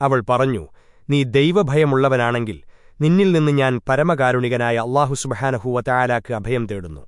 അവൾ പറഞ്ഞു നീ ദൈവഭയമുള്ളവനാണെങ്കിൽ നിന്നിൽ നിന്ന് ഞാൻ പരമകാരുണികനായ അള്ളാഹു സുബഹാനഹൂവ ചായാലാക്ക് അഭയം തേടുന്നു.